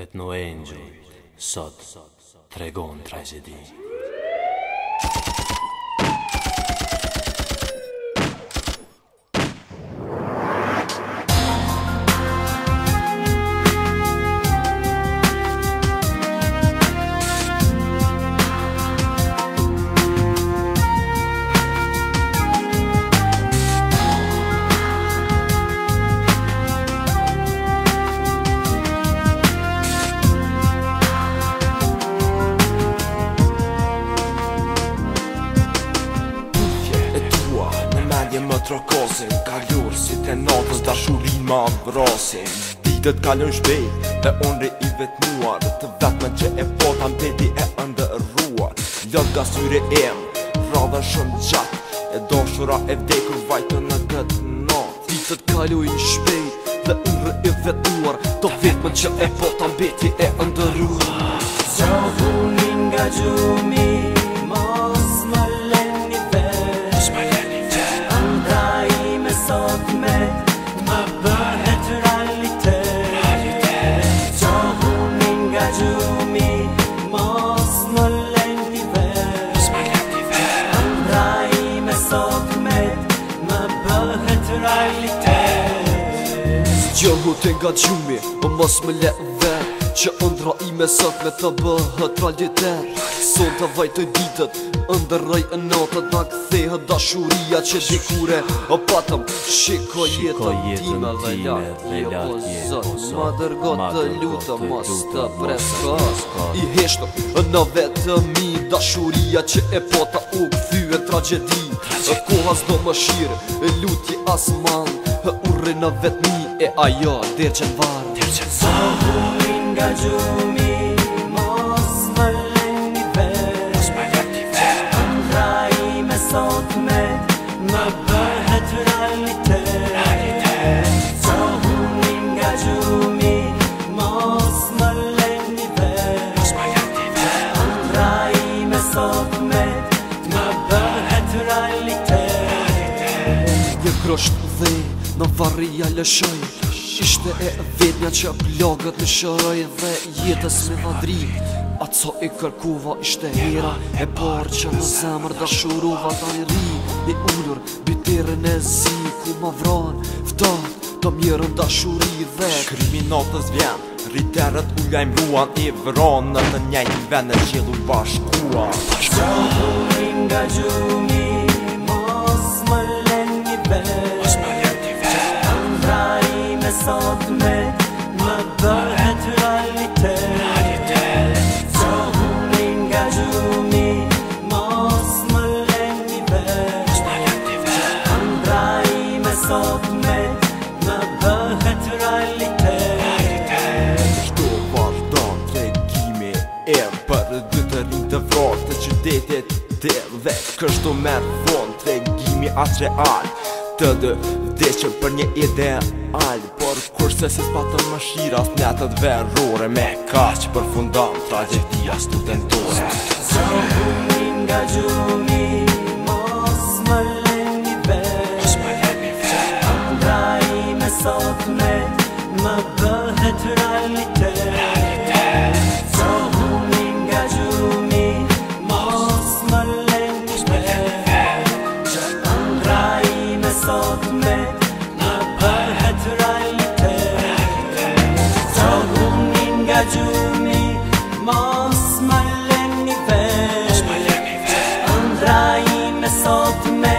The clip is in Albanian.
E të në sot tregon tragedi. të razidi Të regon të Në Ka ljurë si të natës, da shurin ma brasin Ditët kallu i shpejt, dhe onre i vetuar Të vetme që e pota mbeti e ndëruar Njëtë ga syre em, fradën shumë gjatë E do shura e vdekur, vajtën në këtë natë Ditët kallu i shpejt, dhe onre i vetuar Të vetme që e pota mbeti e ndëruar Të më bëhet realitet Gjohën nga gjumi Mos në lëndive Nënda i meso të met Të më bëhet realitet Gjohën nga Mos në lëndive Që ndra i me sot me të bëhë të Son të vajtë të ditët Ndërëj e natët Nga këthehë dashuria që dikure O patëm Shiko jetëm time dhe lakë Dhe lakë dhe Ma dërgot të lutëm Ma të preska I heshtëm Në vetëm i dashuria që e pota u këthy e tragedi Koha kohas do më shirë E lutëm as manë urre në vetëmi e ajo Dhe që varë varë Nga gjumit mos me le një vetë Mos me le një vetë Nëndra i me sotmet Më për realitet Realitet So huni nga gjumit Mos me le një vetë Mos me le një vetë Nëndra i me sotmet Më për hetë realitet Realitet Në një kroshtë dhe Në varrija lëshojë Ishte e vetëmja që blogët në shëroj dhe jetës me vadri A co i kërkuva ishte hera e parë që në zemër dhe shuruva Ta një ri, një ullur, bitire në zi ku ma vranë Vtatë të mjërën dhe shuri dhe Shkrymi natës vjen, rriterët u lajmruan I vranë në njëjtë vene qëllu bashkua Shkrymi nga gjumi sotme Më bëhet realitet Co nga gjumi Mos më lemi veç Andra i me sotme Më bëhet realitet Kështu vazhdon të regjimi E për dytërin të vrojt të qytetit tërë Dhe kështu merë vonë të regjimi atë real Të dë Dhe për një ideal dorë Kurse se s'patën më shira Së njëtët verore Me ka që përfundam Tragedia studentore Së Zohu një nga gjumi Mos më lë off me.